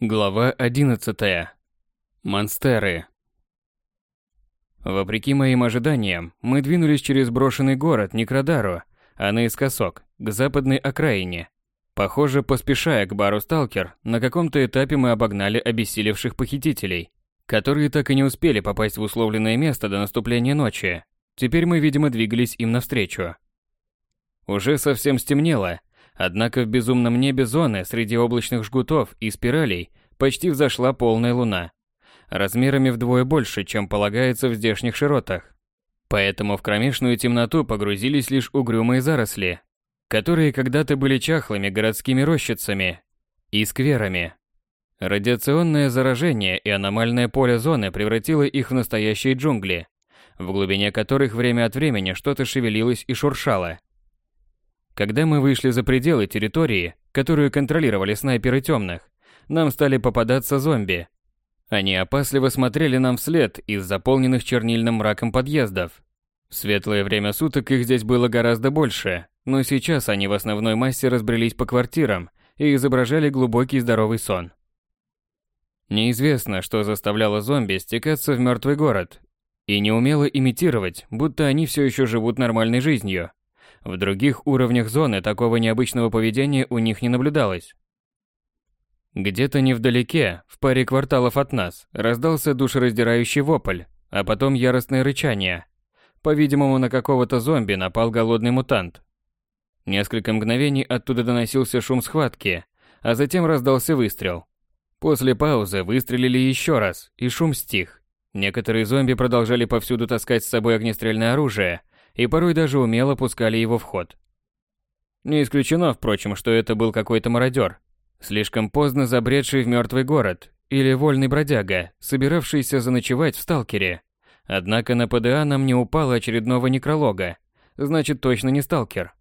Глава 11. Монстеры. Вопреки моим ожиданиям, мы двинулись через брошенный город Некродару, а наискосок, к западной окраине. Похоже, поспешая к бару Сталкер, на каком-то этапе мы обогнали обессилевших похитителей, которые так и не успели попасть в условленное место до наступления ночи. Теперь мы, видимо, двигались им навстречу. Уже совсем стемнело, Однако в безумном небе зоны среди облачных жгутов и спиралей почти взошла полная луна, размерами вдвое больше, чем полагается в здешних широтах. Поэтому в кромешную темноту погрузились лишь угрюмые заросли, которые когда-то были чахлыми городскими рощицами и скверами. Радиационное заражение и аномальное поле зоны превратило их в настоящие джунгли, в глубине которых время от времени что-то шевелилось и шуршало. Когда мы вышли за пределы территории, которую контролировали снайперы темных, нам стали попадаться зомби. Они опасливо смотрели нам вслед из заполненных чернильным мраком подъездов. В светлое время суток их здесь было гораздо больше, но сейчас они в основной массе разбрелись по квартирам и изображали глубокий здоровый сон. Неизвестно, что заставляло зомби стекаться в мертвый город и неумело имитировать, будто они все еще живут нормальной жизнью. В других уровнях зоны такого необычного поведения у них не наблюдалось. Где-то невдалеке, в паре кварталов от нас, раздался душераздирающий вопль, а потом яростное рычание. По-видимому, на какого-то зомби напал голодный мутант. Несколько мгновений оттуда доносился шум схватки, а затем раздался выстрел. После паузы выстрелили еще раз, и шум стих. Некоторые зомби продолжали повсюду таскать с собой огнестрельное оружие, и порой даже умело пускали его в ход. Не исключено, впрочем, что это был какой-то мародер, слишком поздно забредший в мертвый город, или вольный бродяга, собиравшийся заночевать в сталкере. Однако на ПДА нам не упало очередного некролога, значит точно не сталкер.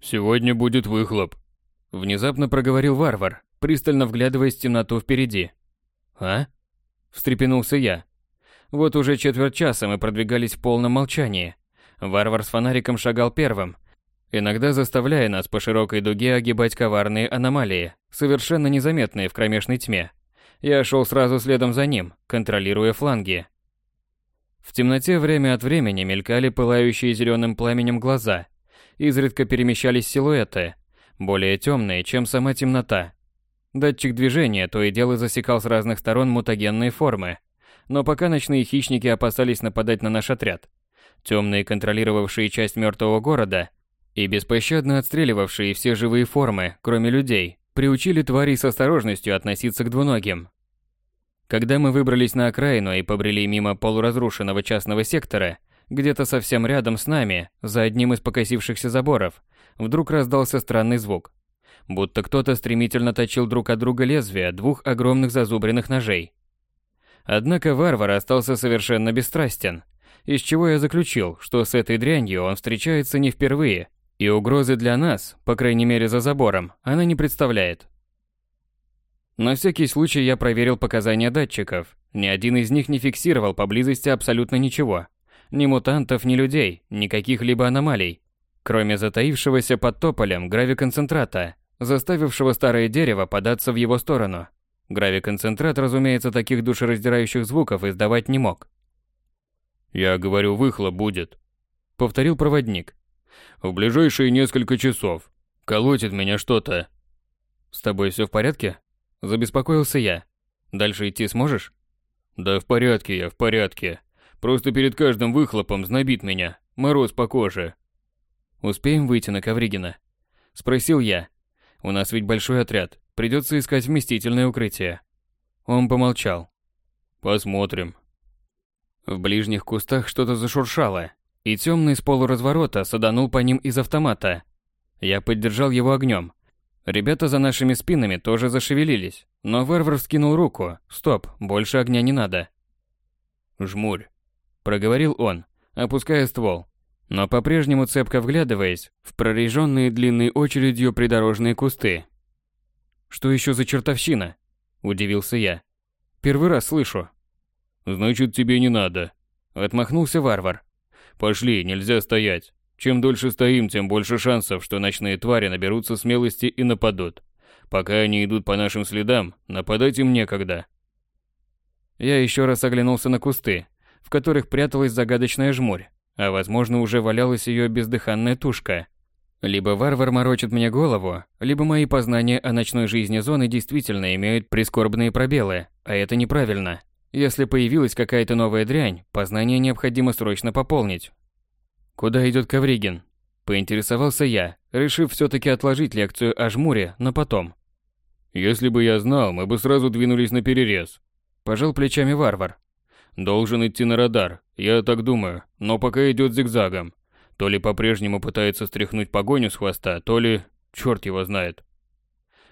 «Сегодня будет выхлоп», — внезапно проговорил варвар, пристально вглядываясь в темноту впереди. «А?» — встрепенулся я. Вот уже четверть часа мы продвигались в полном молчании, Варвар с фонариком шагал первым, иногда заставляя нас по широкой дуге огибать коварные аномалии, совершенно незаметные в кромешной тьме. Я шел сразу следом за ним, контролируя фланги. В темноте время от времени мелькали пылающие зеленым пламенем глаза. Изредка перемещались силуэты, более темные, чем сама темнота. Датчик движения то и дело засекал с разных сторон мутагенные формы. Но пока ночные хищники опасались нападать на наш отряд, темные контролировавшие часть мертвого города и беспощадно отстреливавшие все живые формы, кроме людей, приучили тварей с осторожностью относиться к двуногим. Когда мы выбрались на окраину и побрели мимо полуразрушенного частного сектора, где-то совсем рядом с нами, за одним из покосившихся заборов, вдруг раздался странный звук. Будто кто-то стремительно точил друг от друга лезвия двух огромных зазубренных ножей. Однако варвар остался совершенно бесстрастен из чего я заключил, что с этой дрянью он встречается не впервые, и угрозы для нас, по крайней мере за забором, она не представляет. На всякий случай я проверил показания датчиков. Ни один из них не фиксировал поблизости абсолютно ничего. Ни мутантов, ни людей, ни каких-либо аномалий. Кроме затаившегося под тополем гравиконцентрата, заставившего старое дерево податься в его сторону. Гравиконцентрат, разумеется, таких душераздирающих звуков издавать не мог. «Я говорю, выхлоп будет», — повторил проводник. «В ближайшие несколько часов. Колотит меня что-то». «С тобой все в порядке?» Забеспокоился я. «Дальше идти сможешь?» «Да в порядке я, в порядке. Просто перед каждым выхлопом знобит меня. Мороз по коже». «Успеем выйти на Ковригина?» Спросил я. «У нас ведь большой отряд. Придется искать вместительное укрытие». Он помолчал. «Посмотрим», в ближних кустах что-то зашуршало, и темный с полуразворота саданул по ним из автомата. Я поддержал его огнем. Ребята за нашими спинами тоже зашевелились, но варвар вскинул руку. Стоп, больше огня не надо. «Жмурь», — проговорил он, опуская ствол, но по-прежнему цепко вглядываясь в прореженные длинной очередью придорожные кусты. «Что еще за чертовщина?» – удивился я. «Первый раз слышу». «Значит, тебе не надо», — отмахнулся варвар. «Пошли, нельзя стоять. Чем дольше стоим, тем больше шансов, что ночные твари наберутся смелости и нападут. Пока они идут по нашим следам, нападать им некогда. Я еще раз оглянулся на кусты, в которых пряталась загадочная жмурь, а возможно уже валялась ее бездыханная тушка. Либо варвар морочит мне голову, либо мои познания о ночной жизни зоны действительно имеют прискорбные пробелы, а это неправильно. Если появилась какая-то новая дрянь, познание необходимо срочно пополнить. Куда идет Ковригин? Поинтересовался я, решив все-таки отложить лекцию о жмуре на потом. Если бы я знал, мы бы сразу двинулись на перерез. Пожал плечами варвар. Должен идти на радар, я так думаю, но пока идет зигзагом. То ли по-прежнему пытается стряхнуть погоню с хвоста, то ли... Черт его знает.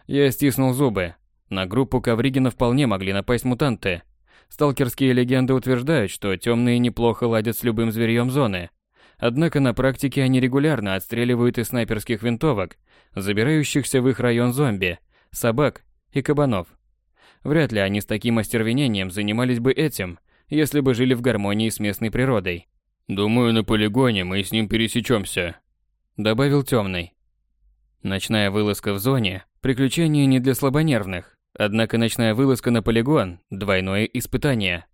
Я стиснул зубы. На группу Ковригина вполне могли напасть мутанты. Сталкерские легенды утверждают, что темные неплохо ладят с любым зверьем зоны. Однако на практике они регулярно отстреливают из снайперских винтовок, забирающихся в их район зомби, собак и кабанов. Вряд ли они с таким остервенением занимались бы этим, если бы жили в гармонии с местной природой. «Думаю, на полигоне мы с ним пересечемся», — добавил темный. Ночная вылазка в зоне – приключение не для слабонервных. Однако ночная вылазка на полигон – двойное испытание.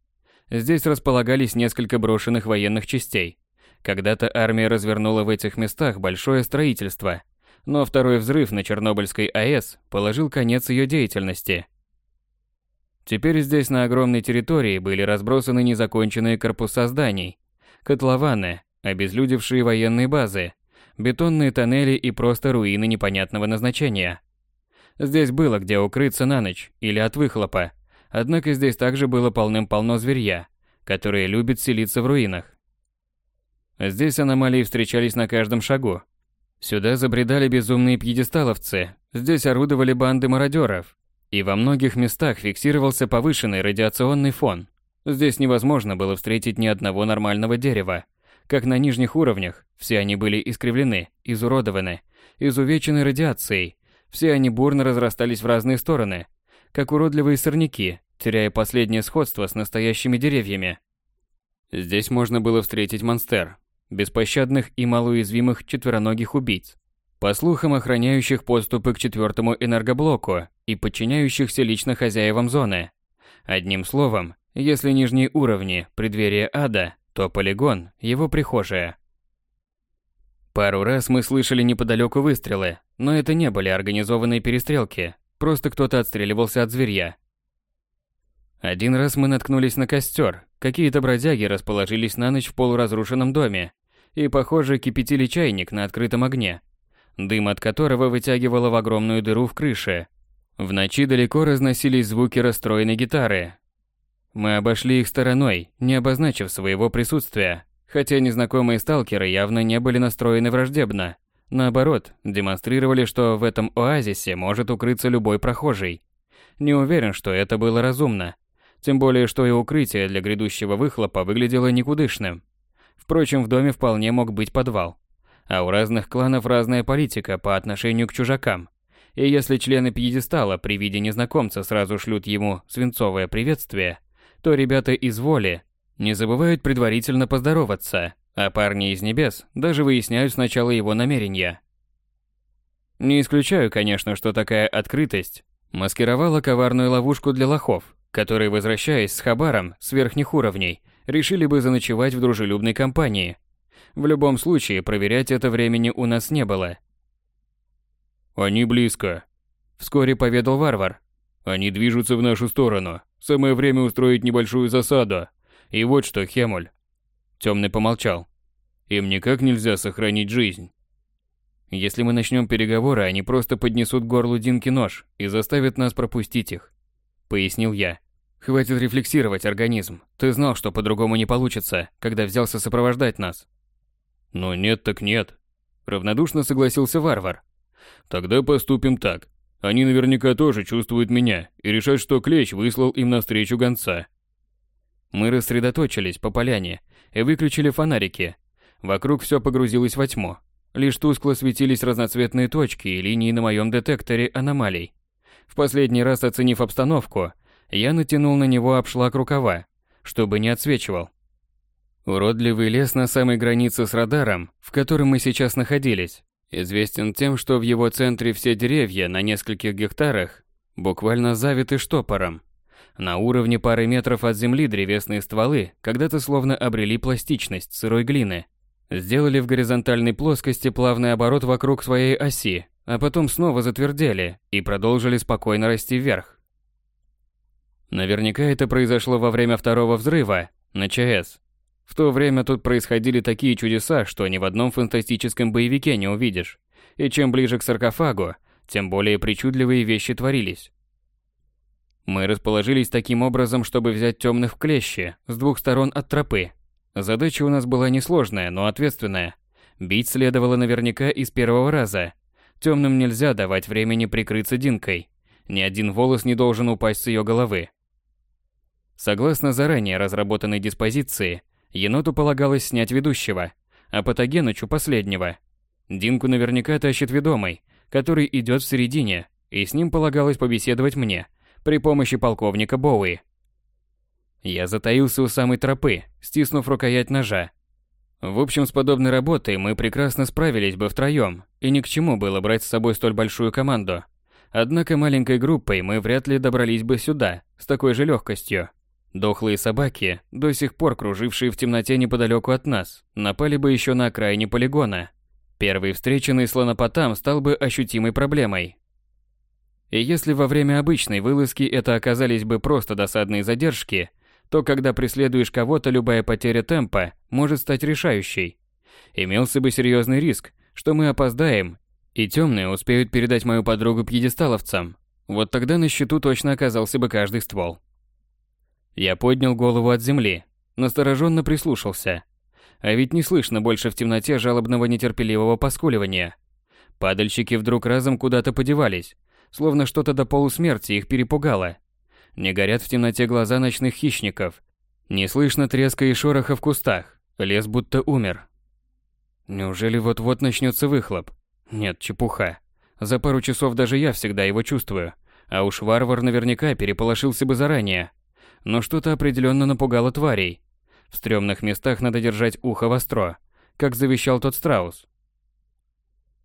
Здесь располагались несколько брошенных военных частей. Когда-то армия развернула в этих местах большое строительство, но второй взрыв на Чернобыльской АЭС положил конец ее деятельности. Теперь здесь на огромной территории были разбросаны незаконченные корпуса зданий, котлованы, обезлюдевшие военные базы, бетонные тоннели и просто руины непонятного назначения. Здесь было где укрыться на ночь или от выхлопа, однако здесь также было полным-полно зверья, которые любят селиться в руинах. Здесь аномалии встречались на каждом шагу. Сюда забредали безумные пьедесталовцы, здесь орудовали банды мародеров, и во многих местах фиксировался повышенный радиационный фон. Здесь невозможно было встретить ни одного нормального дерева. Как на нижних уровнях, все они были искривлены, изуродованы, изувечены радиацией. Все они бурно разрастались в разные стороны, как уродливые сорняки, теряя последнее сходство с настоящими деревьями. Здесь можно было встретить монстер, беспощадных и малоуязвимых четвероногих убийц, по слухам охраняющих подступы к четвертому энергоблоку и подчиняющихся лично хозяевам зоны. Одним словом, если нижние уровни – преддверие ада, то полигон – его прихожая. Пару раз мы слышали неподалеку выстрелы, но это не были организованные перестрелки, просто кто-то отстреливался от зверья. Один раз мы наткнулись на костер, какие-то бродяги расположились на ночь в полуразрушенном доме и, похоже, кипятили чайник на открытом огне, дым от которого вытягивало в огромную дыру в крыше. В ночи далеко разносились звуки расстроенной гитары, мы обошли их стороной, не обозначив своего присутствия, хотя незнакомые сталкеры явно не были настроены враждебно. Наоборот, демонстрировали, что в этом оазисе может укрыться любой прохожий. Не уверен, что это было разумно. Тем более, что и укрытие для грядущего выхлопа выглядело никудышным. Впрочем, в доме вполне мог быть подвал. А у разных кланов разная политика по отношению к чужакам. И если члены пьедестала при виде незнакомца сразу шлют ему свинцовое приветствие – то ребята из воли не забывают предварительно поздороваться, а парни из небес даже выясняют сначала его намерения. Не исключаю, конечно, что такая открытость маскировала коварную ловушку для лохов, которые, возвращаясь с хабаром с верхних уровней, решили бы заночевать в дружелюбной компании. В любом случае, проверять это времени у нас не было. «Они близко», — вскоре поведал варвар. «Они движутся в нашу сторону. Самое время устроить небольшую засаду. И вот что, Хемуль. Темный помолчал. Им никак нельзя сохранить жизнь. Если мы начнем переговоры, они просто поднесут горлу Динки нож и заставят нас пропустить их. Пояснил я. Хватит рефлексировать, организм. Ты знал, что по-другому не получится, когда взялся сопровождать нас. Ну нет так нет. Равнодушно согласился варвар. Тогда поступим так. Они наверняка тоже чувствуют меня и решают, что Клещ выслал им навстречу гонца. Мы рассредоточились по поляне и выключили фонарики. Вокруг все погрузилось во тьму. Лишь тускло светились разноцветные точки и линии на моем детекторе аномалий. В последний раз оценив обстановку, я натянул на него обшлаг рукава, чтобы не отсвечивал. Уродливый лес на самой границе с радаром, в котором мы сейчас находились, Известен тем, что в его центре все деревья на нескольких гектарах буквально завиты штопором. На уровне пары метров от земли древесные стволы когда-то словно обрели пластичность сырой глины. Сделали в горизонтальной плоскости плавный оборот вокруг своей оси, а потом снова затвердели и продолжили спокойно расти вверх. Наверняка это произошло во время второго взрыва на ЧАЭС. В то время тут происходили такие чудеса, что ни в одном фантастическом боевике не увидишь. И чем ближе к саркофагу, тем более причудливые вещи творились. Мы расположились таким образом, чтобы взять темных в клещи с двух сторон от тропы. Задача у нас была несложная, но ответственная. Бить следовало наверняка из первого раза. Темным нельзя давать времени прикрыться Динкой. Ни один волос не должен упасть с ее головы. Согласно заранее разработанной диспозиции, еноту полагалось снять ведущего, а Патогенычу последнего. Динку наверняка тащит ведомый, который идет в середине, и с ним полагалось побеседовать мне при помощи полковника Боуи. Я затаился у самой тропы, стиснув рукоять ножа. В общем, с подобной работой мы прекрасно справились бы втроем, и ни к чему было брать с собой столь большую команду. Однако маленькой группой мы вряд ли добрались бы сюда с такой же легкостью. Дохлые собаки, до сих пор кружившие в темноте неподалеку от нас, напали бы еще на окраине полигона. Первый встреченный слонопотам стал бы ощутимой проблемой. И если во время обычной вылазки это оказались бы просто досадные задержки, то когда преследуешь кого-то, любая потеря темпа может стать решающей. Имелся бы серьезный риск, что мы опоздаем, и темные успеют передать мою подругу пьедесталовцам. Вот тогда на счету точно оказался бы каждый ствол. Я поднял голову от земли, настороженно прислушался. А ведь не слышно больше в темноте жалобного нетерпеливого поскуливания. Падальщики вдруг разом куда-то подевались, словно что-то до полусмерти их перепугало. Не горят в темноте глаза ночных хищников. Не слышно треска и шороха в кустах. Лес будто умер. Неужели вот-вот начнется выхлоп? Нет, чепуха. За пару часов даже я всегда его чувствую. А уж варвар наверняка переполошился бы заранее но что-то определенно напугало тварей. В стрёмных местах надо держать ухо востро, как завещал тот страус.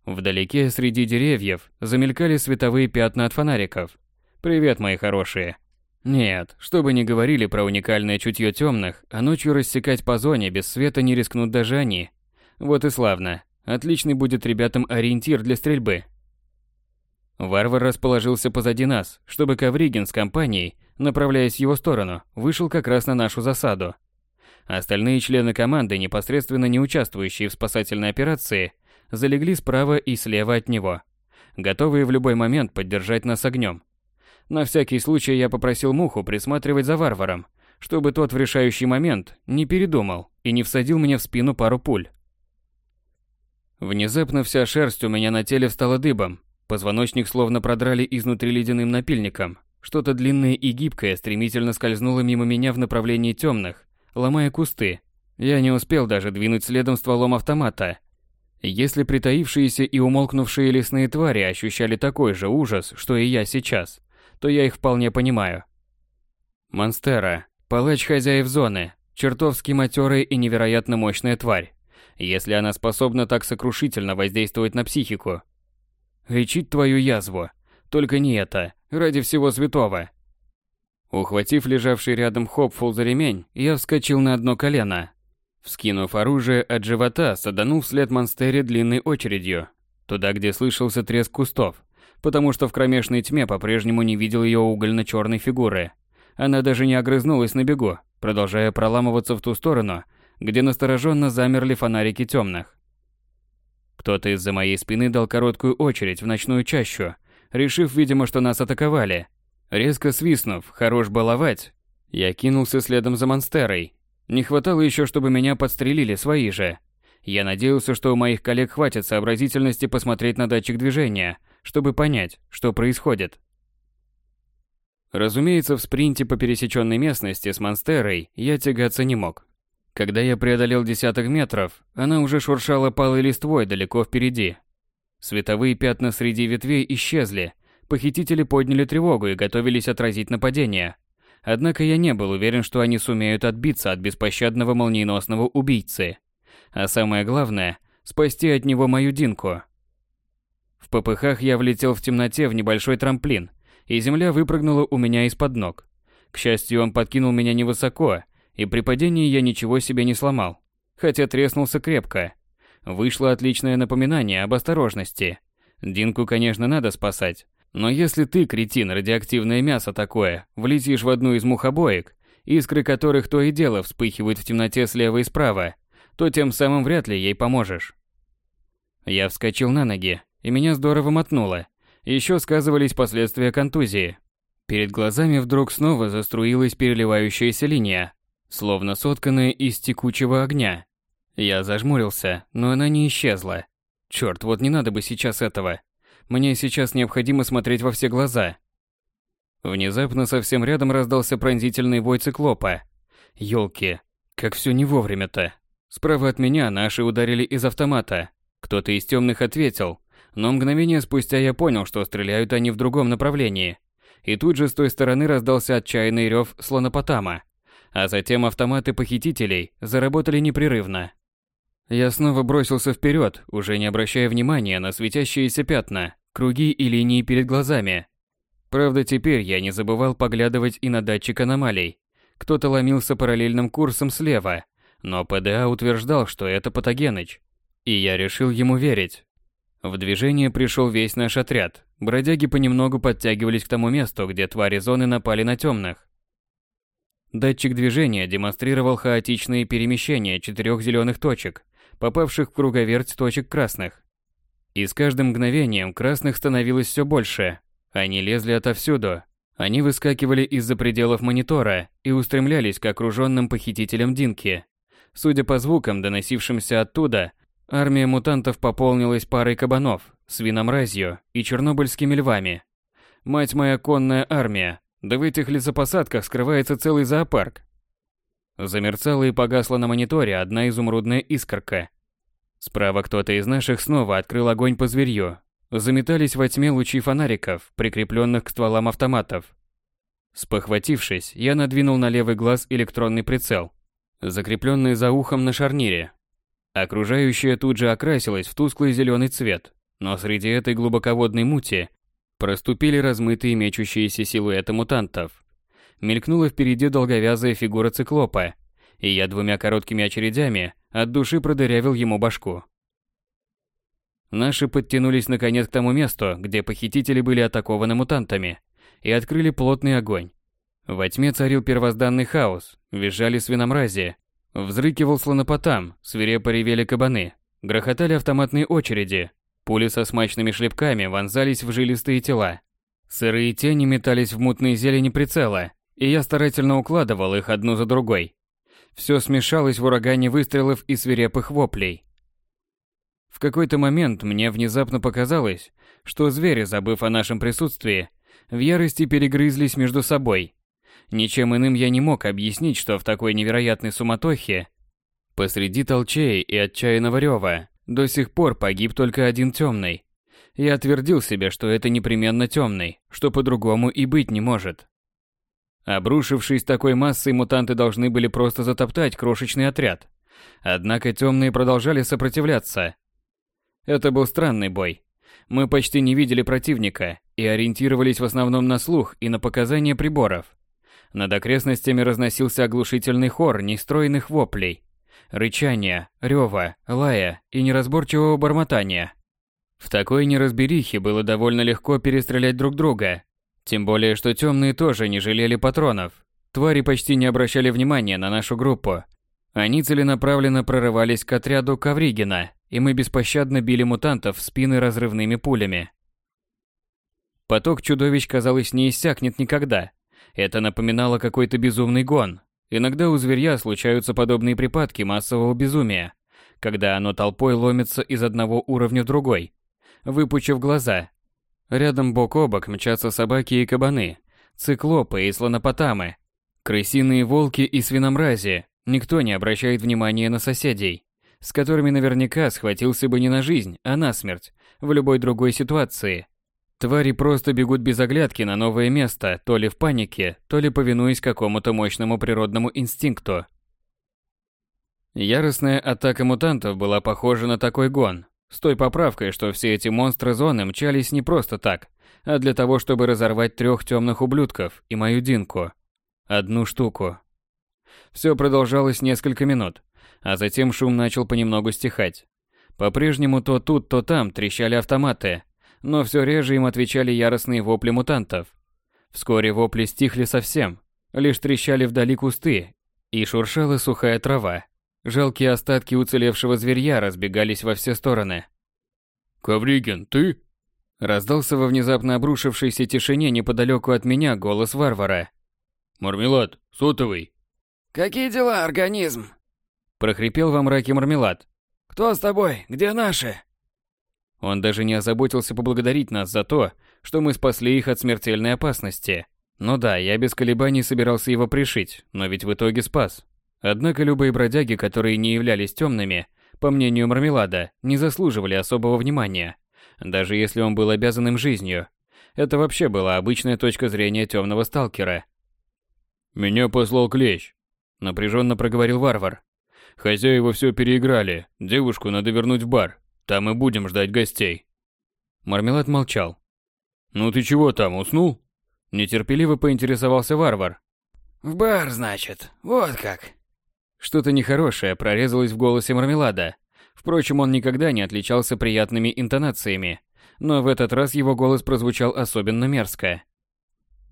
Вдалеке, среди деревьев, замелькали световые пятна от фонариков. «Привет, мои хорошие!» Нет, что бы ни говорили про уникальное чутье темных, а ночью рассекать по зоне без света не рискнут даже они. Вот и славно. Отличный будет ребятам ориентир для стрельбы. Варвар расположился позади нас, чтобы Ковригин с компанией направляясь в его сторону, вышел как раз на нашу засаду. Остальные члены команды, непосредственно не участвующие в спасательной операции, залегли справа и слева от него, готовые в любой момент поддержать нас огнем. На всякий случай я попросил Муху присматривать за варваром, чтобы тот в решающий момент не передумал и не всадил мне в спину пару пуль. Внезапно вся шерсть у меня на теле встала дыбом, позвоночник словно продрали изнутри ледяным напильником – что-то длинное и гибкое стремительно скользнуло мимо меня в направлении темных, ломая кусты. Я не успел даже двинуть следом стволом автомата. Если притаившиеся и умолкнувшие лесные твари ощущали такой же ужас, что и я сейчас, то я их вполне понимаю. Монстера, палач хозяев зоны, чертовски матерая и невероятно мощная тварь. Если она способна так сокрушительно воздействовать на психику. Лечить твою язву. Только не это. Ради всего святого. Ухватив лежавший рядом Хопфул за ремень, я вскочил на одно колено. Вскинув оружие от живота, саданул вслед монстере длинной очередью. Туда, где слышался треск кустов. Потому что в кромешной тьме по-прежнему не видел ее угольно-черной фигуры. Она даже не огрызнулась на бегу, продолжая проламываться в ту сторону, где настороженно замерли фонарики темных. Кто-то из-за моей спины дал короткую очередь в ночную чащу, решив, видимо, что нас атаковали. Резко свистнув, хорош баловать, я кинулся следом за монстерой. Не хватало еще, чтобы меня подстрелили свои же. Я надеялся, что у моих коллег хватит сообразительности посмотреть на датчик движения, чтобы понять, что происходит. Разумеется, в спринте по пересеченной местности с монстерой я тягаться не мог. Когда я преодолел десяток метров, она уже шуршала палой листвой далеко впереди, Световые пятна среди ветвей исчезли. Похитители подняли тревогу и готовились отразить нападение. Однако я не был уверен, что они сумеют отбиться от беспощадного молниеносного убийцы. А самое главное – спасти от него мою Динку. В попыхах я влетел в темноте в небольшой трамплин, и земля выпрыгнула у меня из-под ног. К счастью, он подкинул меня невысоко, и при падении я ничего себе не сломал, хотя треснулся крепко. Вышло отличное напоминание об осторожности. Динку, конечно, надо спасать, но если ты, кретин, радиоактивное мясо такое, влетишь в одну из мухобоек, искры которых то и дело вспыхивают в темноте слева и справа, то тем самым вряд ли ей поможешь. Я вскочил на ноги, и меня здорово мотнуло. Еще сказывались последствия контузии. Перед глазами вдруг снова заструилась переливающаяся линия, словно сотканная из текучего огня. Я зажмурился, но она не исчезла. Черт, вот не надо бы сейчас этого. Мне сейчас необходимо смотреть во все глаза. Внезапно совсем рядом раздался пронзительный вой циклопа. Ёлки, как все не вовремя-то. Справа от меня наши ударили из автомата. Кто-то из темных ответил, но мгновение спустя я понял, что стреляют они в другом направлении. И тут же с той стороны раздался отчаянный рев слонопотама. А затем автоматы похитителей заработали непрерывно. Я снова бросился вперед, уже не обращая внимания на светящиеся пятна, круги и линии перед глазами. Правда, теперь я не забывал поглядывать и на датчик аномалий. Кто-то ломился параллельным курсом слева, но ПДА утверждал, что это Патогеныч. И я решил ему верить. В движение пришел весь наш отряд. Бродяги понемногу подтягивались к тому месту, где твари зоны напали на темных. Датчик движения демонстрировал хаотичные перемещения четырех зеленых точек, попавших в круговерть точек красных. И с каждым мгновением красных становилось все больше. Они лезли отовсюду. Они выскакивали из-за пределов монитора и устремлялись к окруженным похитителям Динки. Судя по звукам, доносившимся оттуда, армия мутантов пополнилась парой кабанов, свиномразью и чернобыльскими львами. Мать моя конная армия, да в этих лесопосадках скрывается целый зоопарк. Замерцала и погасла на мониторе одна изумрудная искорка. Справа кто-то из наших снова открыл огонь по зверью. Заметались во тьме лучи фонариков, прикрепленных к стволам автоматов. Спохватившись, я надвинул на левый глаз электронный прицел, закрепленный за ухом на шарнире. Окружающее тут же окрасилось в тусклый зеленый цвет, но среди этой глубоководной мути проступили размытые мечущиеся силуэты мутантов. Мелькнула впереди долговязая фигура циклопа, и я двумя короткими очередями от души продырявил ему башку. Наши подтянулись наконец к тому месту, где похитители были атакованы мутантами, и открыли плотный огонь. Во тьме царил первозданный хаос, визжали свиномрази, взрыкивал слонопотам, свирепо ревели кабаны, грохотали автоматные очереди, пули со смачными шлепками вонзались в жилистые тела. Сырые тени метались в мутной зелени прицела, и я старательно укладывал их одну за другой. Все смешалось в урагане выстрелов и свирепых воплей. В какой-то момент мне внезапно показалось, что звери, забыв о нашем присутствии, в ярости перегрызлись между собой. Ничем иным я не мог объяснить, что в такой невероятной суматохе, посреди толчей и отчаянного рева, до сих пор погиб только один темный. Я отвердил себе, что это непременно темный, что по-другому и быть не может. Обрушившись такой массой, мутанты должны были просто затоптать крошечный отряд. Однако темные продолжали сопротивляться. Это был странный бой. Мы почти не видели противника и ориентировались в основном на слух и на показания приборов. Над окрестностями разносился оглушительный хор нестроенных воплей, рычания, рева, лая и неразборчивого бормотания. В такой неразберихе было довольно легко перестрелять друг друга, тем более, что темные тоже не жалели патронов. Твари почти не обращали внимания на нашу группу. Они целенаправленно прорывались к отряду Ковригина, и мы беспощадно били мутантов в спины разрывными пулями. Поток чудовищ, казалось, не иссякнет никогда. Это напоминало какой-то безумный гон. Иногда у зверя случаются подобные припадки массового безумия, когда оно толпой ломится из одного уровня в другой, выпучив глаза Рядом бок о бок мчатся собаки и кабаны, циклопы и слонопотамы, крысиные волки и свиномрази. Никто не обращает внимания на соседей, с которыми наверняка схватился бы не на жизнь, а на смерть, в любой другой ситуации. Твари просто бегут без оглядки на новое место, то ли в панике, то ли повинуясь какому-то мощному природному инстинкту. Яростная атака мутантов была похожа на такой гон, С той поправкой, что все эти монстры зоны мчались не просто так, а для того, чтобы разорвать трех темных ублюдков и мою Динку. Одну штуку. Все продолжалось несколько минут, а затем шум начал понемногу стихать. По-прежнему то тут, то там трещали автоматы, но все реже им отвечали яростные вопли мутантов. Вскоре вопли стихли совсем, лишь трещали вдали кусты, и шуршала сухая трава. Жалкие остатки уцелевшего зверья разбегались во все стороны. «Ковригин, ты?» Раздался во внезапно обрушившейся тишине неподалеку от меня голос варвара. «Мармелад, сотовый». «Какие дела, организм?» Прохрипел во мраке мармелад. «Кто с тобой? Где наши?» Он даже не озаботился поблагодарить нас за то, что мы спасли их от смертельной опасности. Ну да, я без колебаний собирался его пришить, но ведь в итоге спас. Однако любые бродяги, которые не являлись темными, по мнению Мармелада, не заслуживали особого внимания, даже если он был обязан им жизнью. Это вообще была обычная точка зрения темного сталкера. «Меня послал Клещ», — напряженно проговорил варвар. «Хозяева все переиграли, девушку надо вернуть в бар, там и будем ждать гостей». Мармелад молчал. «Ну ты чего там, уснул?» Нетерпеливо поинтересовался варвар. «В бар, значит, вот как». Что-то нехорошее прорезалось в голосе Мармелада. Впрочем, он никогда не отличался приятными интонациями, но в этот раз его голос прозвучал особенно мерзко.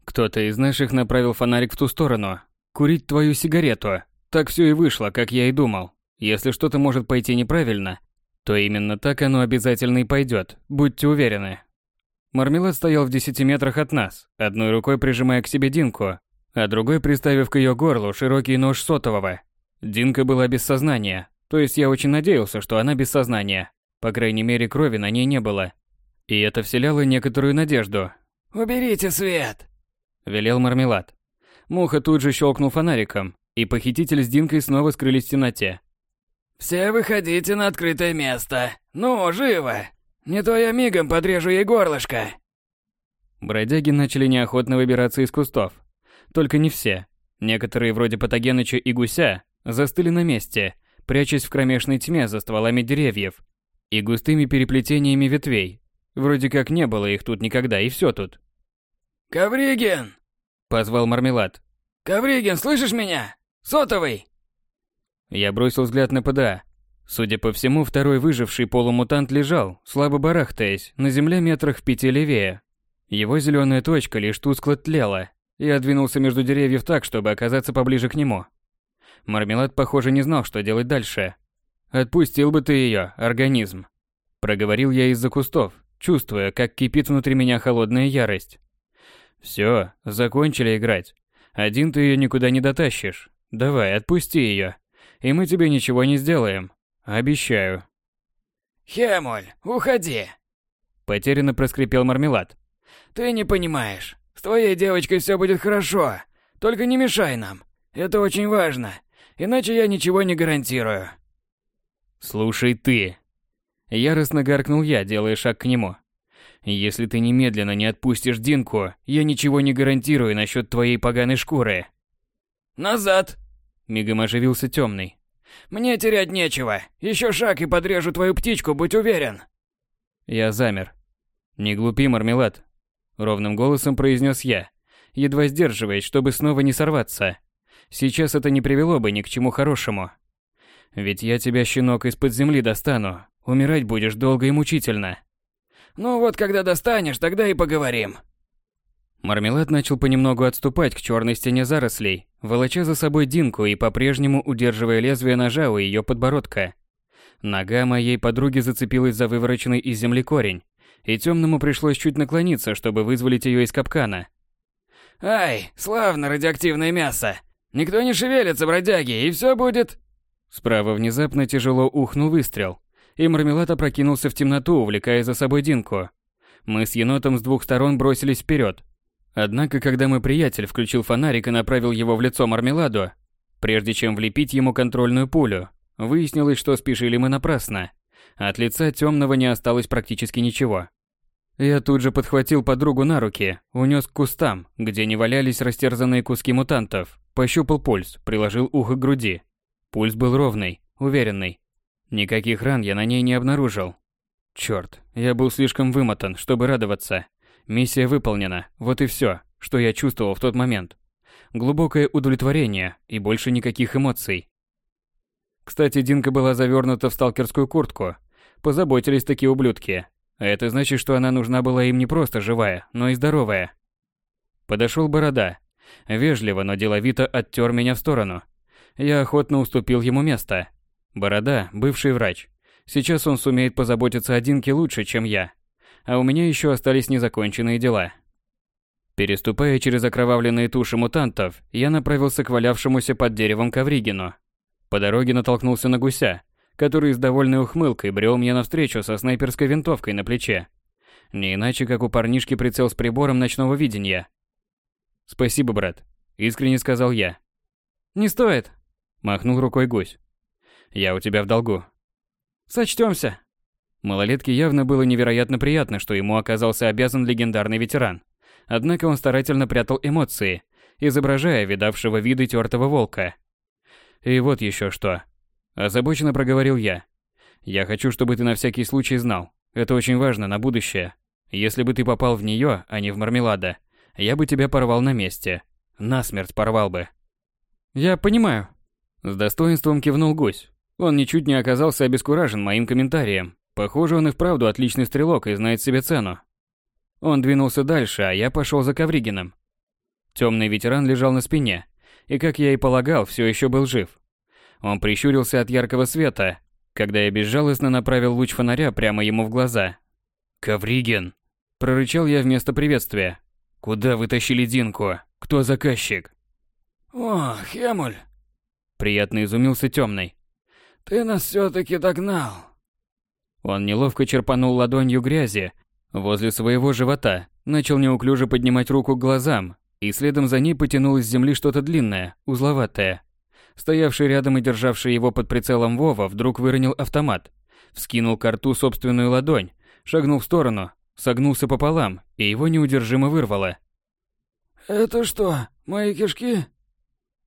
Кто-то из наших направил фонарик в ту сторону. Курить твою сигарету. Так все и вышло, как я и думал. Если что-то может пойти неправильно, то именно так оно обязательно и пойдет, будьте уверены. Мармелад стоял в десяти метрах от нас, одной рукой прижимая к себе Динку, а другой приставив к ее горлу широкий нож сотового. Динка была без сознания, то есть я очень надеялся, что она без сознания. По крайней мере, крови на ней не было. И это вселяло некоторую надежду. «Уберите свет!» – велел Мармелад. Муха тут же щелкнул фонариком, и похититель с Динкой снова скрылись в темноте. «Все выходите на открытое место! Ну, живо! Не то я мигом подрежу ей горлышко!» Бродяги начали неохотно выбираться из кустов. Только не все. Некоторые, вроде Патогеныча и Гуся, застыли на месте, прячась в кромешной тьме за стволами деревьев и густыми переплетениями ветвей. Вроде как не было их тут никогда, и все тут. «Ковригин!» – позвал Мармелад. «Ковригин, слышишь меня? Сотовый!» Я бросил взгляд на ПДА. Судя по всему, второй выживший полумутант лежал, слабо барахтаясь, на земле метрах в пяти левее. Его зеленая точка лишь тускло тлела. Я двинулся между деревьев так, чтобы оказаться поближе к нему. Мармелад, похоже, не знал, что делать дальше. «Отпустил бы ты ее, организм», – проговорил я из-за кустов, чувствуя, как кипит внутри меня холодная ярость. «Все, закончили играть. Один ты ее никуда не дотащишь. Давай, отпусти ее, и мы тебе ничего не сделаем. Обещаю». «Хемуль, уходи!» Потерянно проскрипел Мармелад. «Ты не понимаешь. С твоей девочкой все будет хорошо. Только не мешай нам. Это очень важно. Иначе я ничего не гарантирую. Слушай ты. Яростно гаркнул я, делая шаг к нему. Если ты немедленно не отпустишь Динку, я ничего не гарантирую насчет твоей поганой шкуры. Назад! Мигом оживился темный. Мне терять нечего. Еще шаг и подрежу твою птичку, будь уверен. Я замер. Не глупи, мармелад. Ровным голосом произнес я, едва сдерживаясь, чтобы снова не сорваться. Сейчас это не привело бы ни к чему хорошему. Ведь я тебя, щенок, из-под земли достану. Умирать будешь долго и мучительно. Ну вот, когда достанешь, тогда и поговорим. Мармелад начал понемногу отступать к черной стене зарослей, волоча за собой Динку и по-прежнему удерживая лезвие ножа у ее подбородка. Нога моей подруги зацепилась за вывороченный из земли корень, и темному пришлось чуть наклониться, чтобы вызволить ее из капкана. «Ай, славно радиоактивное мясо! Никто не шевелится, бродяги, и все будет...» Справа внезапно тяжело ухнул выстрел, и мармелад опрокинулся в темноту, увлекая за собой Динку. Мы с енотом с двух сторон бросились вперед. Однако, когда мой приятель включил фонарик и направил его в лицо мармеладу, прежде чем влепить ему контрольную пулю, выяснилось, что спешили мы напрасно. От лица темного не осталось практически ничего. Я тут же подхватил подругу на руки, унес к кустам, где не валялись растерзанные куски мутантов, пощупал пульс, приложил ухо к груди. Пульс был ровный, уверенный. Никаких ран я на ней не обнаружил. Черт, я был слишком вымотан, чтобы радоваться. Миссия выполнена, вот и все, что я чувствовал в тот момент. Глубокое удовлетворение и больше никаких эмоций. Кстати, Динка была завернута в сталкерскую куртку. Позаботились такие ублюдки. Это значит, что она нужна была им не просто живая, но и здоровая. Подошел Борода. Вежливо, но деловито оттер меня в сторону. Я охотно уступил ему место. Борода – бывший врач. Сейчас он сумеет позаботиться о Динке лучше, чем я. А у меня еще остались незаконченные дела. Переступая через окровавленные туши мутантов, я направился к валявшемуся под деревом Ковригину. По дороге натолкнулся на гуся, который с довольной ухмылкой брел мне навстречу со снайперской винтовкой на плече. Не иначе, как у парнишки прицел с прибором ночного видения. «Спасибо, брат», — искренне сказал я. «Не стоит», — махнул рукой гусь. «Я у тебя в долгу». «Сочтёмся». Малолетке явно было невероятно приятно, что ему оказался обязан легендарный ветеран. Однако он старательно прятал эмоции, изображая видавшего виды тёртого волка. И вот еще что. Озабоченно проговорил я. Я хочу, чтобы ты на всякий случай знал. Это очень важно на будущее. Если бы ты попал в нее, а не в мармелада, я бы тебя порвал на месте. Насмерть порвал бы. Я понимаю. С достоинством кивнул гусь. Он ничуть не оказался обескуражен моим комментарием. Похоже, он и вправду отличный стрелок и знает себе цену. Он двинулся дальше, а я пошел за Ковригиным. Темный ветеран лежал на спине, и, как я и полагал, все еще был жив. Он прищурился от яркого света, когда я безжалостно направил луч фонаря прямо ему в глаза. «Ковригин!» – прорычал я вместо приветствия. «Куда вытащили Динку? Кто заказчик?» «О, Хемуль!» Приятно изумился темный. «Ты нас все-таки догнал!» Он неловко черпанул ладонью грязи возле своего живота, начал неуклюже поднимать руку к глазам, и следом за ней потянулось с земли что-то длинное, узловатое. Стоявший рядом и державший его под прицелом Вова вдруг выронил автомат, вскинул к рту собственную ладонь, шагнул в сторону, согнулся пополам, и его неудержимо вырвало. «Это что, мои кишки?»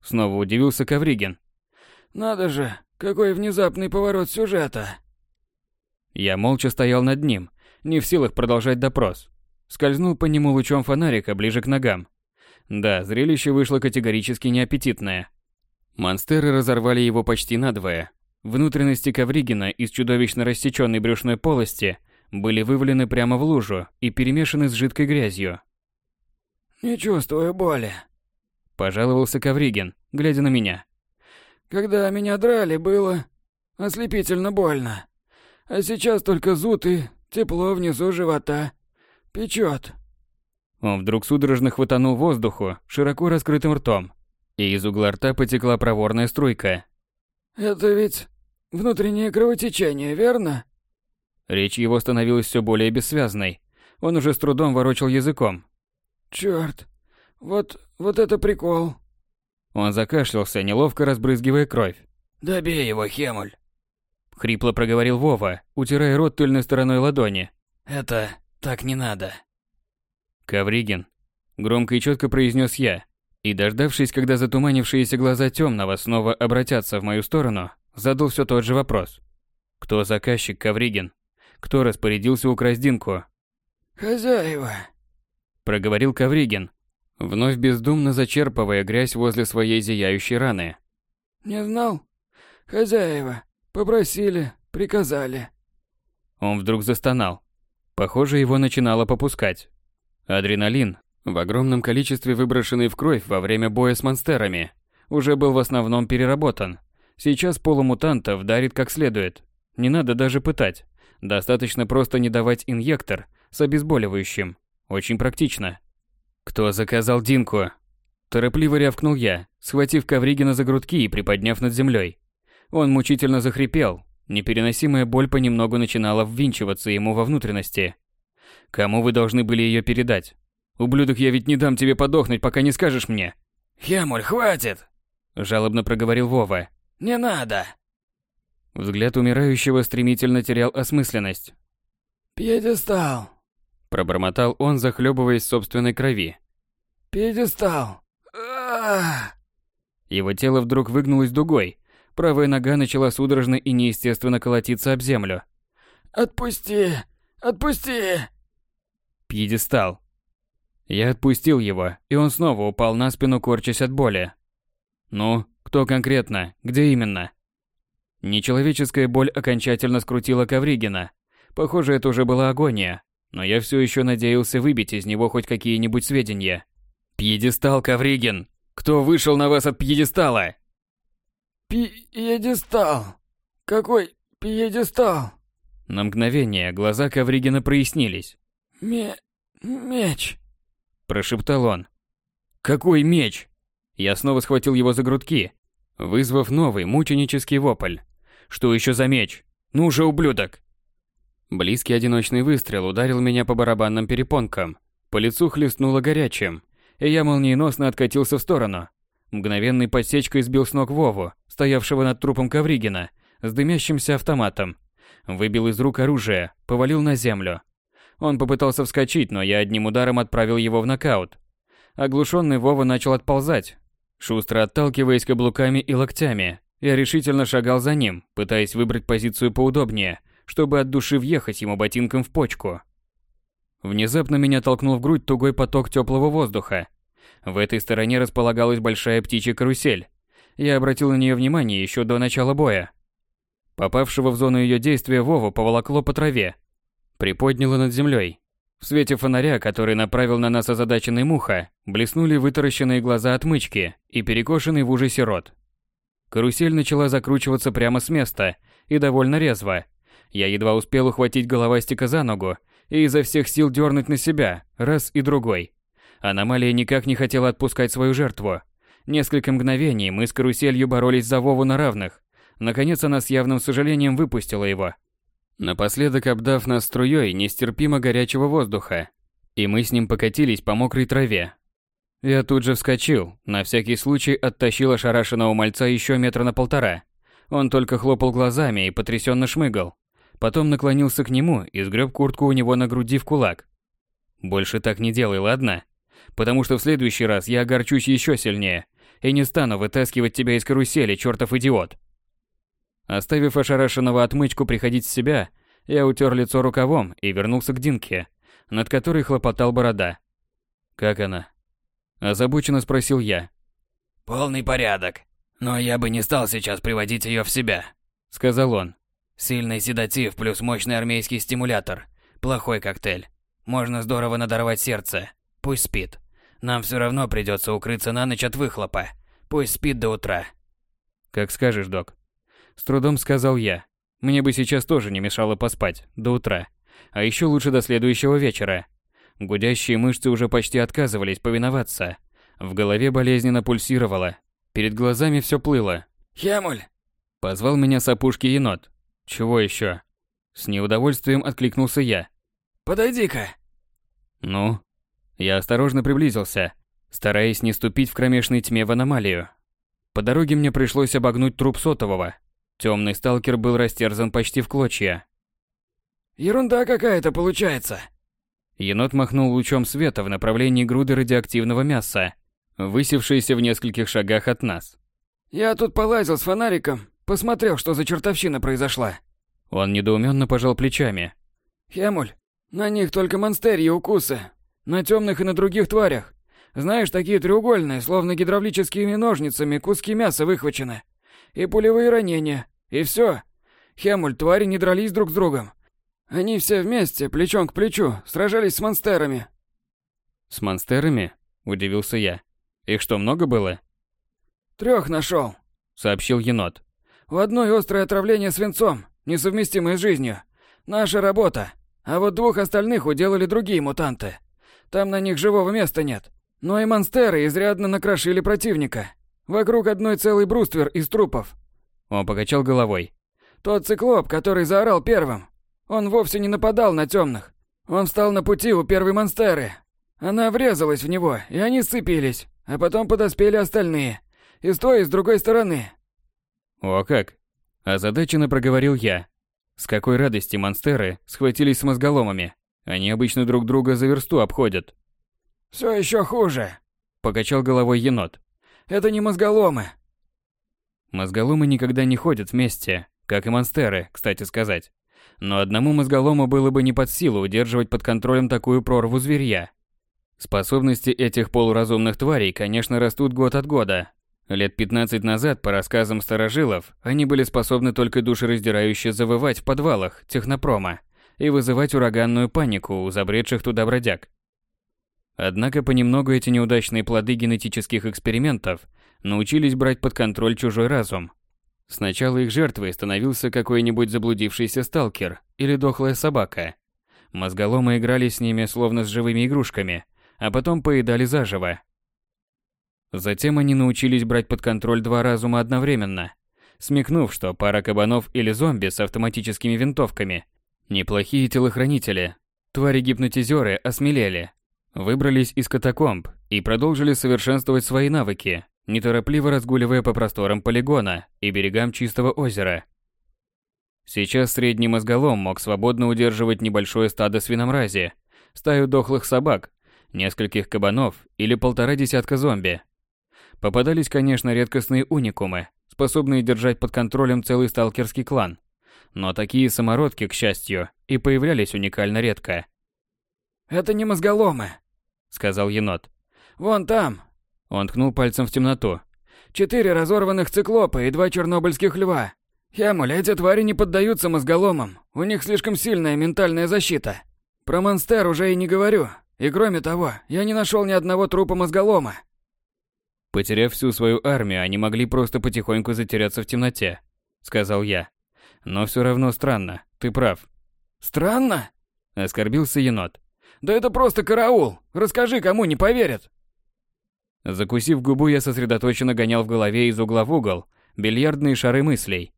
Снова удивился Ковригин. «Надо же, какой внезапный поворот сюжета!» Я молча стоял над ним, не в силах продолжать допрос. Скользнул по нему лучом фонарика ближе к ногам. Да, зрелище вышло категорически неаппетитное. Монстеры разорвали его почти надвое. Внутренности Ковригина из чудовищно рассеченной брюшной полости были вывалены прямо в лужу и перемешаны с жидкой грязью. «Не чувствую боли», – пожаловался Ковригин, глядя на меня. «Когда меня драли, было ослепительно больно. А сейчас только зуд и тепло внизу живота. Печет. Он вдруг судорожно хватанул воздуху широко раскрытым ртом, и из угла рта потекла проворная струйка. «Это ведь внутреннее кровотечение, верно?» Речь его становилась все более бессвязной. Он уже с трудом ворочал языком. «Чёрт, вот, вот это прикол!» Он закашлялся, неловко разбрызгивая кровь. «Добей его, Хемуль!» Хрипло проговорил Вова, утирая рот тыльной стороной ладони. «Это так не надо!» «Ковригин», — громко и четко произнес я, и, дождавшись, когда затуманившиеся глаза темного снова обратятся в мою сторону, задал все тот же вопрос. «Кто заказчик, Ковригин? Кто распорядился украсть Динку?» «Хозяева», — проговорил Ковригин, вновь бездумно зачерпывая грязь возле своей зияющей раны. «Не знал? Хозяева. Попросили, приказали». Он вдруг застонал. Похоже, его начинало попускать. Адреналин, в огромном количестве выброшенный в кровь во время боя с монстерами, уже был в основном переработан. Сейчас полумутантов дарит как следует. Не надо даже пытать. Достаточно просто не давать инъектор с обезболивающим. Очень практично. «Кто заказал Динку?» Торопливо рявкнул я, схватив Ковригина за грудки и приподняв над землей. Он мучительно захрипел. Непереносимая боль понемногу начинала ввинчиваться ему во внутренности. Кому вы должны были ее передать? Ублюдок, я ведь не дам тебе подохнуть, пока не скажешь мне. Хемуль, хватит! Жалобно проговорил Вова. Не надо. Взгляд умирающего стремительно терял осмысленность. Пьедестал. Пробормотал он, захлебываясь собственной крови. Пьедестал. Его тело вдруг выгнулось дугой. Правая нога начала судорожно и неестественно колотиться об землю. Отпусти! Отпусти!» Пьедестал. Я отпустил его, и он снова упал на спину, корчась от боли. «Ну, кто конкретно? Где именно?» Нечеловеческая боль окончательно скрутила Ковригина. Похоже, это уже была агония, но я все еще надеялся выбить из него хоть какие-нибудь сведения. «Пьедестал, Ковригин! Кто вышел на вас от пьедестала?» «Пьедестал! Какой пьедестал?» На мгновение глаза Ковригина прояснились. «Ме... меч!» Прошептал он. «Какой меч?» Я снова схватил его за грудки, вызвав новый мученический вопль. «Что еще за меч? Ну же, ублюдок!» Близкий одиночный выстрел ударил меня по барабанным перепонкам. По лицу хлестнуло горячим, и я молниеносно откатился в сторону. Мгновенной подсечкой сбил с ног Вову, стоявшего над трупом Ковригина, с дымящимся автоматом. Выбил из рук оружие, повалил на землю. Он попытался вскочить, но я одним ударом отправил его в нокаут. Оглушенный Вова начал отползать, шустро отталкиваясь каблуками и локтями. Я решительно шагал за ним, пытаясь выбрать позицию поудобнее, чтобы от души въехать ему ботинком в почку. Внезапно меня толкнул в грудь тугой поток теплого воздуха. В этой стороне располагалась большая птичья карусель. Я обратил на нее внимание еще до начала боя. Попавшего в зону ее действия Вову поволокло по траве. Приподняло над землей. В свете фонаря, который направил на нас озадаченный муха, блеснули вытаращенные глаза отмычки и перекошенный в ужасе рот. Карусель начала закручиваться прямо с места и довольно резво. Я едва успел ухватить головастика за ногу и изо всех сил дернуть на себя, раз и другой. Аномалия никак не хотела отпускать свою жертву. Несколько мгновений мы с каруселью боролись за Вову на равных. Наконец она с явным сожалением выпустила его. Напоследок обдав нас струей нестерпимо горячего воздуха. И мы с ним покатились по мокрой траве. Я тут же вскочил, на всякий случай оттащил ошарашенного мальца еще метра на полтора. Он только хлопал глазами и потрясенно шмыгал. Потом наклонился к нему и сгреб куртку у него на груди в кулак. «Больше так не делай, ладно? Потому что в следующий раз я огорчусь еще сильнее и не стану вытаскивать тебя из карусели, чертов идиот!» Оставив ошарашенного отмычку приходить в себя, я утер лицо рукавом и вернулся к Динке, над которой хлопотал борода. «Как она?» Озабоченно спросил я. «Полный порядок. Но я бы не стал сейчас приводить ее в себя», — сказал он. «Сильный седатив плюс мощный армейский стимулятор. Плохой коктейль. Можно здорово надорвать сердце. Пусть спит. Нам все равно придется укрыться на ночь от выхлопа. Пусть спит до утра». «Как скажешь, док», с трудом сказал я. Мне бы сейчас тоже не мешало поспать, до утра. А еще лучше до следующего вечера. Гудящие мышцы уже почти отказывались повиноваться. В голове болезненно пульсировало. Перед глазами все плыло. «Хемуль!» Позвал меня с опушки енот. «Чего еще?» С неудовольствием откликнулся я. «Подойди-ка!» «Ну?» Я осторожно приблизился, стараясь не ступить в кромешной тьме в аномалию. По дороге мне пришлось обогнуть труп сотового, Темный сталкер был растерзан почти в клочья. «Ерунда какая-то получается!» Енот махнул лучом света в направлении груды радиоактивного мяса, высевшейся в нескольких шагах от нас. «Я тут полазил с фонариком, посмотрел, что за чертовщина произошла». Он недоуменно пожал плечами. «Хемуль, на них только монстерьи укусы. На темных и на других тварях. Знаешь, такие треугольные, словно гидравлическими ножницами, куски мяса выхвачены и пулевые ранения, и все. Хемуль, твари не дрались друг с другом. Они все вместе, плечом к плечу, сражались с монстерами. С монстерами? Удивился я. Их что, много было? Трех нашел, сообщил енот. В одной острое отравление свинцом, несовместимое с жизнью. Наша работа. А вот двух остальных уделали другие мутанты. Там на них живого места нет. Но и монстеры изрядно накрошили противника. Вокруг одной целый бруствер из трупов. Он покачал головой. Тот циклоп, который заорал первым. Он вовсе не нападал на темных. Он встал на пути у первой монстеры. Она врезалась в него, и они сцепились. А потом подоспели остальные. И с той, и с другой стороны. О как! Озадаченно проговорил я. С какой радости монстеры схватились с мозголомами. Они обычно друг друга за версту обходят. Все еще хуже. Покачал головой енот. Это не мозголомы. Мозголомы никогда не ходят вместе, как и монстеры, кстати сказать. Но одному мозголому было бы не под силу удерживать под контролем такую прорву зверья. Способности этих полуразумных тварей, конечно, растут год от года. Лет 15 назад, по рассказам старожилов, они были способны только душераздирающе завывать в подвалах технопрома и вызывать ураганную панику у забредших туда бродяг. Однако понемногу эти неудачные плоды генетических экспериментов научились брать под контроль чужой разум. Сначала их жертвой становился какой-нибудь заблудившийся сталкер или дохлая собака. Мозголомы играли с ними словно с живыми игрушками, а потом поедали заживо. Затем они научились брать под контроль два разума одновременно, смекнув, что пара кабанов или зомби с автоматическими винтовками – неплохие телохранители. Твари-гипнотизеры осмелели, выбрались из катакомб и продолжили совершенствовать свои навыки, неторопливо разгуливая по просторам полигона и берегам чистого озера. Сейчас средний мозголом мог свободно удерживать небольшое стадо свиномрази, стаю дохлых собак, нескольких кабанов или полтора десятка зомби. Попадались, конечно, редкостные уникумы, способные держать под контролем целый сталкерский клан. Но такие самородки, к счастью, и появлялись уникально редко. «Это не мозголомы», — сказал енот. «Вон там, он ткнул пальцем в темноту. «Четыре разорванных циклопа и два чернобыльских льва. Хемуль, эти твари не поддаются мозголомам. У них слишком сильная ментальная защита. Про монстер уже и не говорю. И кроме того, я не нашел ни одного трупа мозголома». Потеряв всю свою армию, они могли просто потихоньку затеряться в темноте, сказал я. Но все равно странно, ты прав. Странно? Оскорбился енот. Да это просто караул. Расскажи, кому не поверят. Закусив губу, я сосредоточенно гонял в голове из угла в угол бильярдные шары мыслей.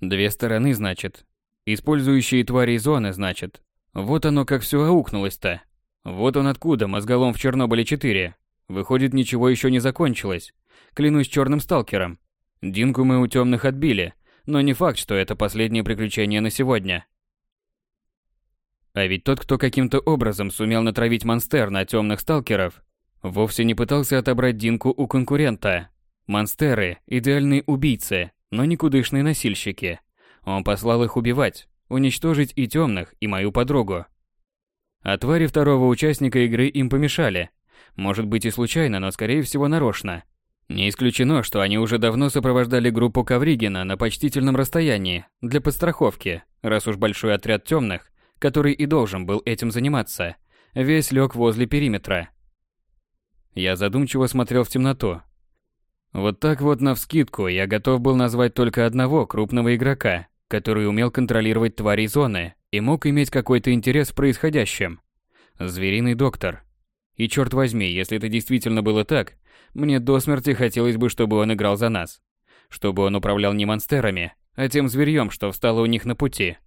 Две стороны, значит. Использующие твари зоны, значит. Вот оно как все аукнулось-то. Вот он откуда, мозголом в Чернобыле-4. Выходит, ничего еще не закончилось. Клянусь черным сталкером. Динку мы у темных отбили, но не факт, что это последнее приключение на сегодня. А ведь тот, кто каким-то образом сумел натравить монстер на темных сталкеров, Вовсе не пытался отобрать Динку у конкурента. Монстеры – идеальные убийцы, но никудышные носильщики. Он послал их убивать, уничтожить и темных, и мою подругу. А твари второго участника игры им помешали. Может быть и случайно, но скорее всего нарочно. Не исключено, что они уже давно сопровождали группу Ковригина на почтительном расстоянии, для подстраховки, раз уж большой отряд темных, который и должен был этим заниматься, весь лег возле периметра. Я задумчиво смотрел в темноту. Вот так вот навскидку я готов был назвать только одного крупного игрока, который умел контролировать твари зоны и мог иметь какой-то интерес в происходящем. Звериный доктор. И черт возьми, если это действительно было так, мне до смерти хотелось бы, чтобы он играл за нас. Чтобы он управлял не монстерами, а тем зверьем, что встало у них на пути.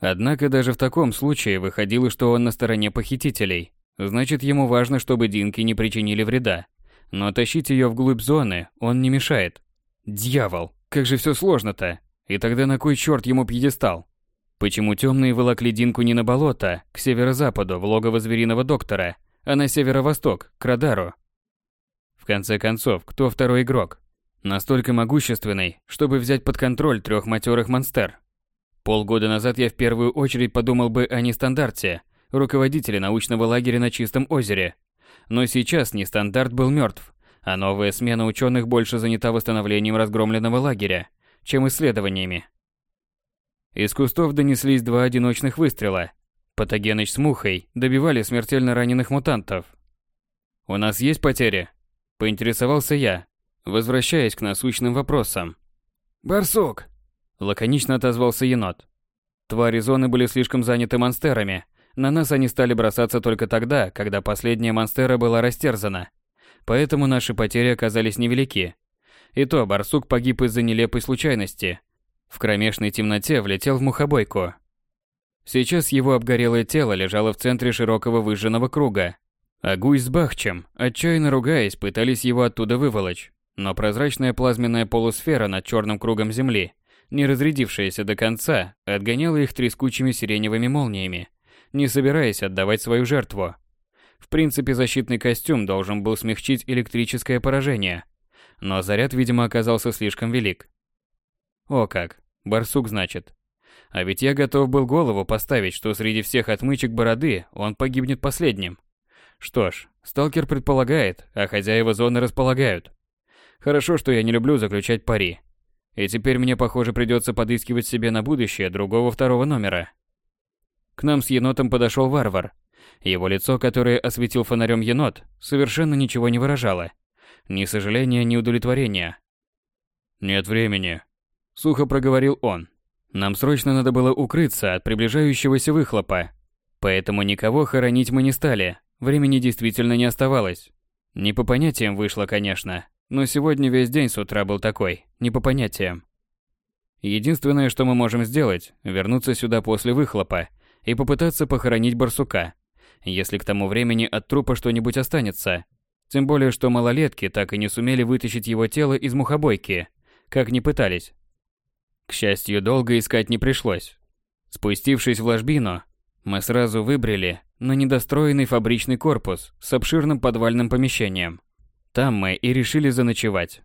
Однако даже в таком случае выходило, что он на стороне похитителей, Значит, ему важно, чтобы Динки не причинили вреда. Но тащить ее вглубь зоны он не мешает. Дьявол, как же все сложно-то. И тогда на кой черт ему пьедестал? Почему темные волокли Динку не на болото, к северо-западу, в логово звериного доктора, а на северо-восток, к радару? В конце концов, кто второй игрок? Настолько могущественный, чтобы взять под контроль трех матерых монстер. Полгода назад я в первую очередь подумал бы о нестандарте – руководителя научного лагеря на Чистом озере. Но сейчас нестандарт был мертв, а новая смена ученых больше занята восстановлением разгромленного лагеря, чем исследованиями. Из кустов донеслись два одиночных выстрела. Патогеныч с Мухой добивали смертельно раненых мутантов. «У нас есть потери?» – поинтересовался я, возвращаясь к насущным вопросам. «Барсук!» – лаконично отозвался енот. Твари зоны были слишком заняты монстерами, на нас они стали бросаться только тогда, когда последняя монстера была растерзана. Поэтому наши потери оказались невелики. И то барсук погиб из-за нелепой случайности. В кромешной темноте влетел в мухобойку. Сейчас его обгорелое тело лежало в центре широкого выжженного круга. А Гуй с Бахчем, отчаянно ругаясь, пытались его оттуда выволочь. Но прозрачная плазменная полусфера над черным кругом Земли, не разрядившаяся до конца, отгоняла их трескучими сиреневыми молниями не собираясь отдавать свою жертву. В принципе, защитный костюм должен был смягчить электрическое поражение, но заряд, видимо, оказался слишком велик. О как, барсук, значит. А ведь я готов был голову поставить, что среди всех отмычек бороды он погибнет последним. Что ж, сталкер предполагает, а хозяева зоны располагают. Хорошо, что я не люблю заключать пари. И теперь мне, похоже, придется подыскивать себе на будущее другого второго номера. К нам с енотом подошел варвар. Его лицо, которое осветил фонарем енот, совершенно ничего не выражало. Ни сожаления, ни удовлетворения. «Нет времени», — сухо проговорил он. Нам срочно надо было укрыться от приближающегося выхлопа. Поэтому никого хоронить мы не стали. Времени действительно не оставалось. Не по понятиям вышло, конечно. Но сегодня весь день с утра был такой, не по понятиям. Единственное, что мы можем сделать, вернуться сюда после выхлопа и попытаться похоронить барсука, если к тому времени от трупа что-нибудь останется. Тем более, что малолетки так и не сумели вытащить его тело из мухобойки, как ни пытались. К счастью, долго искать не пришлось. Спустившись в ложбину, мы сразу выбрали на недостроенный фабричный корпус с обширным подвальным помещением. Там мы и решили заночевать.